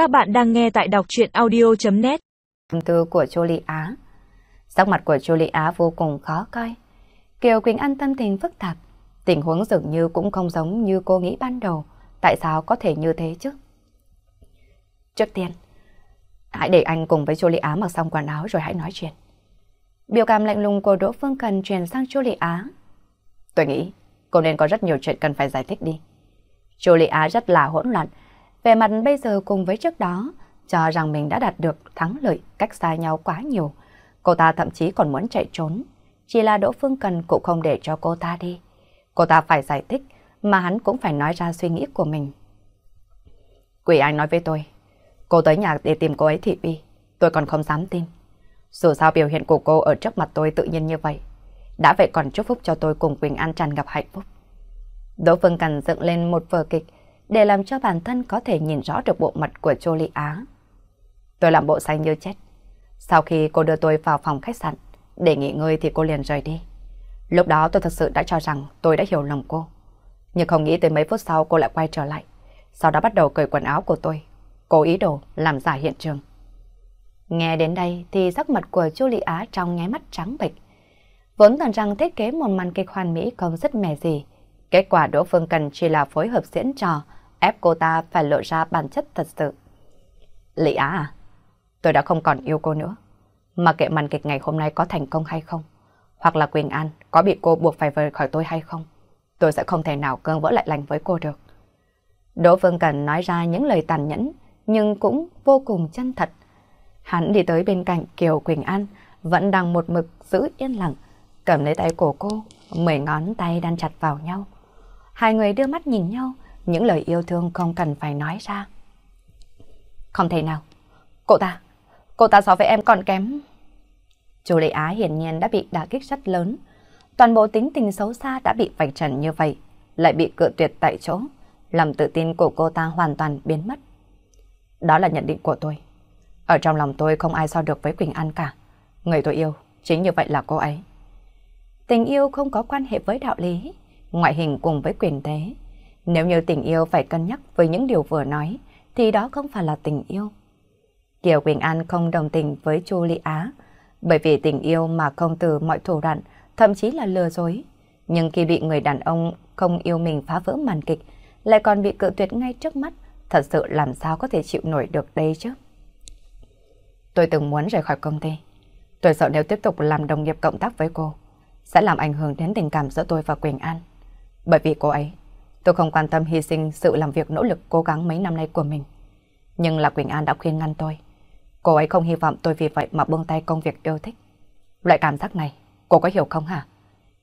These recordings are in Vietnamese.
Các bạn đang nghe tại đọc chuyện audio.net tư của Julie Á Sắc mặt của Julie Á vô cùng khó coi. Kiều Quỳnh An tâm tình phức tạp. Tình huống dường như cũng không giống như cô nghĩ ban đầu. Tại sao có thể như thế chứ? Trước tiên, hãy để anh cùng với Julie Á mặc xong quần áo rồi hãy nói chuyện. Biểu cảm lạnh lùng của Đỗ Phương Cần truyền sang Julie Á. Tôi nghĩ cô nên có rất nhiều chuyện cần phải giải thích đi. Julie Á rất là hỗn loạn. Về mặt bây giờ cùng với trước đó, cho rằng mình đã đạt được thắng lợi cách xa nhau quá nhiều. Cô ta thậm chí còn muốn chạy trốn. Chỉ là Đỗ Phương Cần cũng không để cho cô ta đi. Cô ta phải giải thích, mà hắn cũng phải nói ra suy nghĩ của mình. Quỷ Anh nói với tôi, cô tới nhà để tìm cô ấy thị uy, tôi còn không dám tin. Dù sao biểu hiện của cô ở trước mặt tôi tự nhiên như vậy, đã vậy còn chúc phúc cho tôi cùng Quỳnh An tràn gặp hạnh phúc. Đỗ Phương Cần dựng lên một vở kịch để làm cho bản thân có thể nhìn rõ được bộ mặt của Châu Á. Tôi làm bộ xanh như chết. Sau khi cô đưa tôi vào phòng khách sạn để nghỉ ngơi thì cô liền rời đi. Lúc đó tôi thật sự đã cho rằng tôi đã hiểu lòng cô. Nhưng không nghĩ tới mấy phút sau cô lại quay trở lại. Sau đó bắt đầu cởi quần áo của tôi. Cố ý đồ làm giả hiện trường. Nghe đến đây thì sắc mặt của Chu Á trong nháy mắt trắng bệch. Vốn tưởng rằng thiết kế một màn kịch hoàn mỹ không rất mẻ gì. Kết quả Đỗ Phương Cần chỉ là phối hợp diễn trò, ép cô ta phải lộ ra bản chất thật sự. Lý Á à, tôi đã không còn yêu cô nữa. Mà kệ màn kịch ngày hôm nay có thành công hay không, hoặc là Quỳnh An có bị cô buộc phải rời khỏi tôi hay không, tôi sẽ không thể nào cơn vỡ lại lành với cô được. Đỗ Phương Cần nói ra những lời tàn nhẫn, nhưng cũng vô cùng chân thật. Hắn đi tới bên cạnh Kiều Quỳnh An, vẫn đang một mực giữ yên lặng, cầm lấy tay của cô, mười ngón tay đan chặt vào nhau. Hai người đưa mắt nhìn nhau, những lời yêu thương không cần phải nói ra. Không thể nào. Cô ta, cô ta so với em còn kém. Chú Lệ Á hiển nhiên đã bị đả kích rất lớn. Toàn bộ tính tình xấu xa đã bị vạch trần như vậy, lại bị cự tuyệt tại chỗ. làm tự tin của cô ta hoàn toàn biến mất. Đó là nhận định của tôi. Ở trong lòng tôi không ai so được với Quỳnh An cả. Người tôi yêu, chính như vậy là cô ấy. Tình yêu không có quan hệ với đạo lý, ngoại hình cùng với quyền thế. Nếu như tình yêu phải cân nhắc với những điều vừa nói, thì đó không phải là tình yêu. Kiều Quỳnh An không đồng tình với Chu Ly Á, bởi vì tình yêu mà không từ mọi thủ đoạn, thậm chí là lừa dối. Nhưng khi bị người đàn ông không yêu mình phá vỡ màn kịch, lại còn bị cự tuyệt ngay trước mắt, thật sự làm sao có thể chịu nổi được đây chứ? Tôi từng muốn rời khỏi công ty. Tôi sợ nếu tiếp tục làm đồng nghiệp cộng tác với cô, sẽ làm ảnh hưởng đến tình cảm giữa tôi và Quỳnh An. Bởi vì cô ấy, tôi không quan tâm hy sinh sự làm việc nỗ lực cố gắng mấy năm nay của mình. Nhưng là Quỳnh An đã khuyên ngăn tôi. Cô ấy không hy vọng tôi vì vậy mà buông tay công việc yêu thích. Loại cảm giác này, cô có hiểu không hả?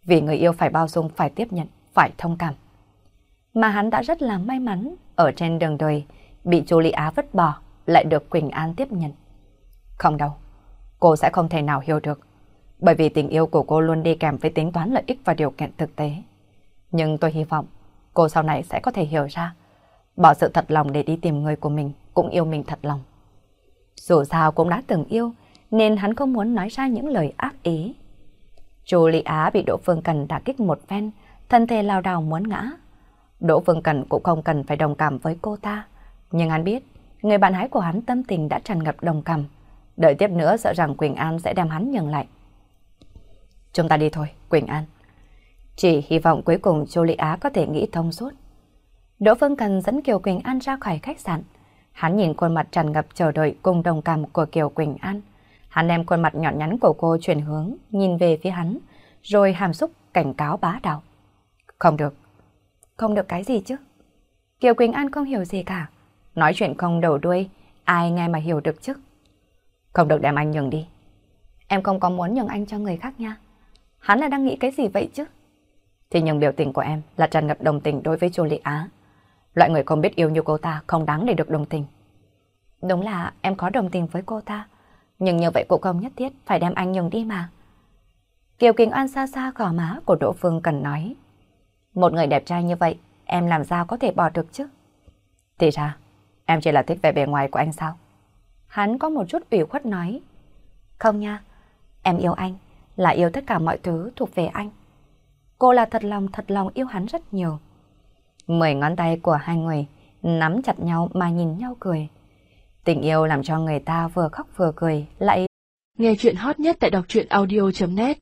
Vì người yêu phải bao dung, phải tiếp nhận, phải thông cảm. Mà hắn đã rất là may mắn ở trên đường đời bị chú Lý Á vứt bỏ lại được Quỳnh An tiếp nhận. Không đâu, cô sẽ không thể nào hiểu được. Bởi vì tình yêu của cô luôn đi kèm với tính toán lợi ích và điều kiện thực tế. Nhưng tôi hy vọng cô sau này sẽ có thể hiểu ra. Bỏ sự thật lòng để đi tìm người của mình cũng yêu mình thật lòng. Dù sao cũng đã từng yêu, nên hắn không muốn nói ra những lời ác ý. Chu Lý Á bị Đỗ Phương Cần đả kích một phen, thân thể lao đào muốn ngã. Đỗ Phương Cần cũng không cần phải đồng cảm với cô ta. Nhưng hắn biết, người bạn hái của hắn tâm tình đã tràn ngập đồng cảm. Đợi tiếp nữa sợ rằng Quỳnh An sẽ đem hắn nhường lại. Chúng ta đi thôi, Quỳnh An. Chỉ hy vọng cuối cùng Chu Lệ Á có thể nghĩ thông suốt. Đỗ Phương Cần dẫn Kiều Quỳnh An ra khỏi khách sạn. Hắn nhìn khuôn mặt tràn ngập chờ đợi cùng đồng cảm của Kiều Quỳnh An. Hắn đem khuôn mặt nhọn nhắn của cô chuyển hướng, nhìn về phía hắn, rồi hàm xúc cảnh cáo bá đạo. Không được. Không được cái gì chứ? Kiều Quỳnh An không hiểu gì cả. Nói chuyện không đầu đuôi, ai nghe mà hiểu được chứ? Không được đem anh nhường đi. Em không có muốn nhường anh cho người khác nha. Hắn là đang nghĩ cái gì vậy chứ? Thì nhưng biểu tình của em là tràn ngập đồng tình đối với Chu Lị Á. Loại người không biết yêu như cô ta không đáng để được đồng tình. Đúng là em có đồng tình với cô ta, nhưng như vậy cũng không nhất thiết phải đem anh nhường đi mà. Kiều Kinh An xa xa gò má của Đỗ Phương cần nói. Một người đẹp trai như vậy, em làm sao có thể bỏ được chứ? Thì ra, em chỉ là thích vẻ bề ngoài của anh sao? Hắn có một chút ủy khuất nói. Không nha, em yêu anh, là yêu tất cả mọi thứ thuộc về anh. Cô là thật lòng thật lòng yêu hắn rất nhiều. Mười ngón tay của hai người nắm chặt nhau mà nhìn nhau cười. Tình yêu làm cho người ta vừa khóc vừa cười, lại nghe chuyện hot nhất tại đọc truyện audio.net